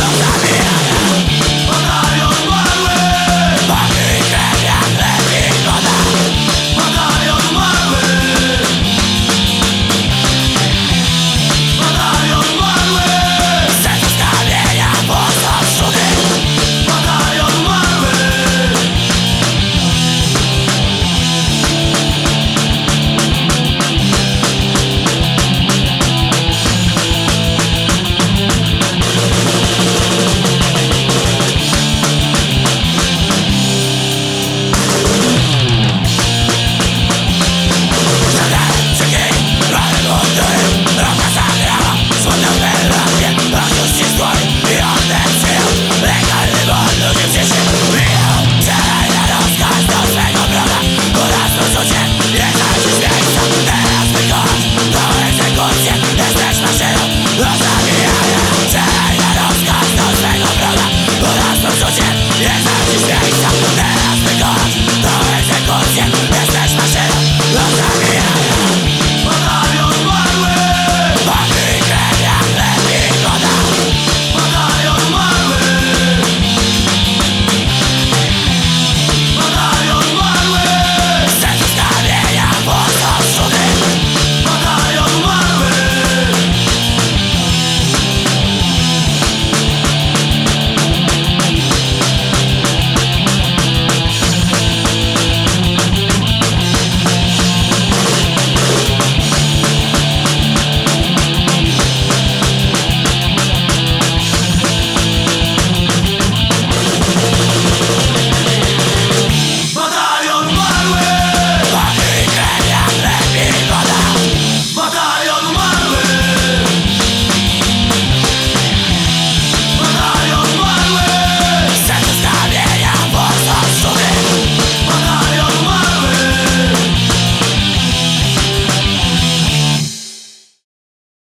Well